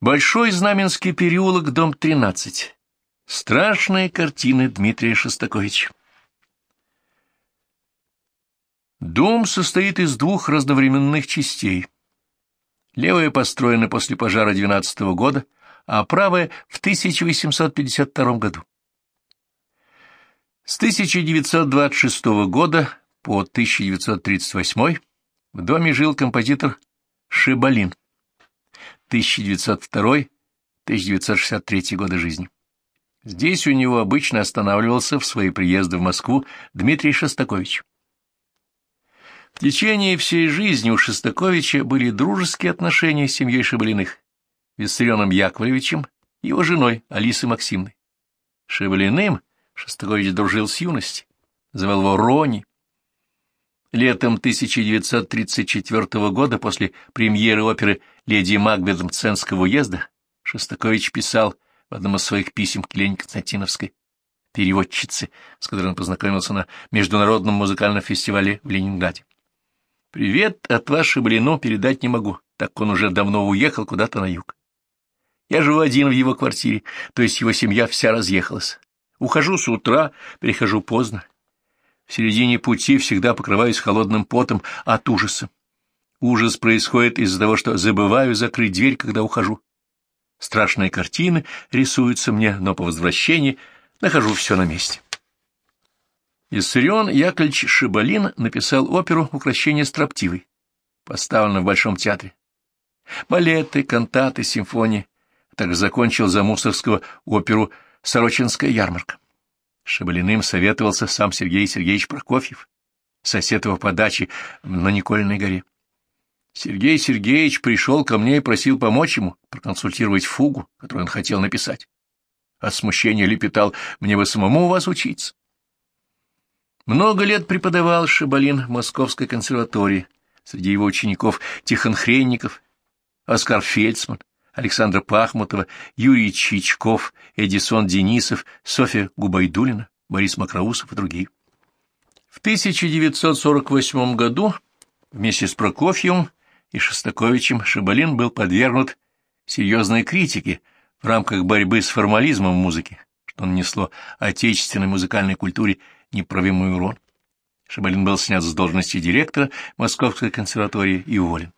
Большой Знаменский переулок, дом 13. Страшные картины Дмитрия Шостаковича. Дом состоит из двух разновременных частей. Левая построена после пожара 12 -го года, а правая — в 1852 году. С 1926 года по 1938 в доме жил композитор Шибалин, 1902-1963 годы жизни. Здесь у него обычно останавливался в свои приезды в Москву Дмитрий Шостакович. В течение всей жизни у Шостаковича были дружеские отношения с семьей Шибалиных, Виссарионом Яковлевичем и его женой Алисой Максимной. Шибалиным Шостакович дружил с юности, звал его Рони, Летом 1934 года, после премьеры оперы «Леди Макбет Мценского уезда», Шостакович писал в одном из своих писем к Лене Константиновской, переводчице, с которой он познакомился на Международном музыкальном фестивале в Ленинграде. «Привет от вас Шаблину передать не могу, так он уже давно уехал куда-то на юг. Я живу один в его квартире, то есть его семья вся разъехалась. Ухожу с утра, прихожу поздно. В середине пути всегда покрываюсь холодным потом от ужаса. Ужас происходит из-за того, что забываю закрыть дверь, когда ухожу. Страшные картины рисуются мне, но по возвращении нахожу все на месте. Иссарион Яковлевич Шибалин написал оперу «Укращение строптивой», поставленную в Большом театре. Балеты, кантаты, симфонии, также закончил за Мусорского оперу «Сорочинская ярмарка». Шабалиным советовался сам Сергей Сергеевич Прокофьев, сосед его по даче на Никольной горе. Сергей Сергеевич пришел ко мне и просил помочь ему проконсультировать фугу, которую он хотел написать. От смущения лепетал «Мне бы самому у вас учиться». Много лет преподавал Шабалин в Московской консерватории. Среди его учеников Тихон Хренников, Оскар Фельдсман, Александра Пахмутова, Юрий Чичков, Эдисон Денисов, Софья Губайдулина, Борис Макроусов и другие. В 1948 году вместе с Прокофьевым и Шостаковичем Шабалин был подвергнут серьезной критике в рамках борьбы с формализмом в музыке, что нанесло отечественной музыкальной культуре неправимый урон. Шабалин был снят с должности директора Московской консерватории и уволен.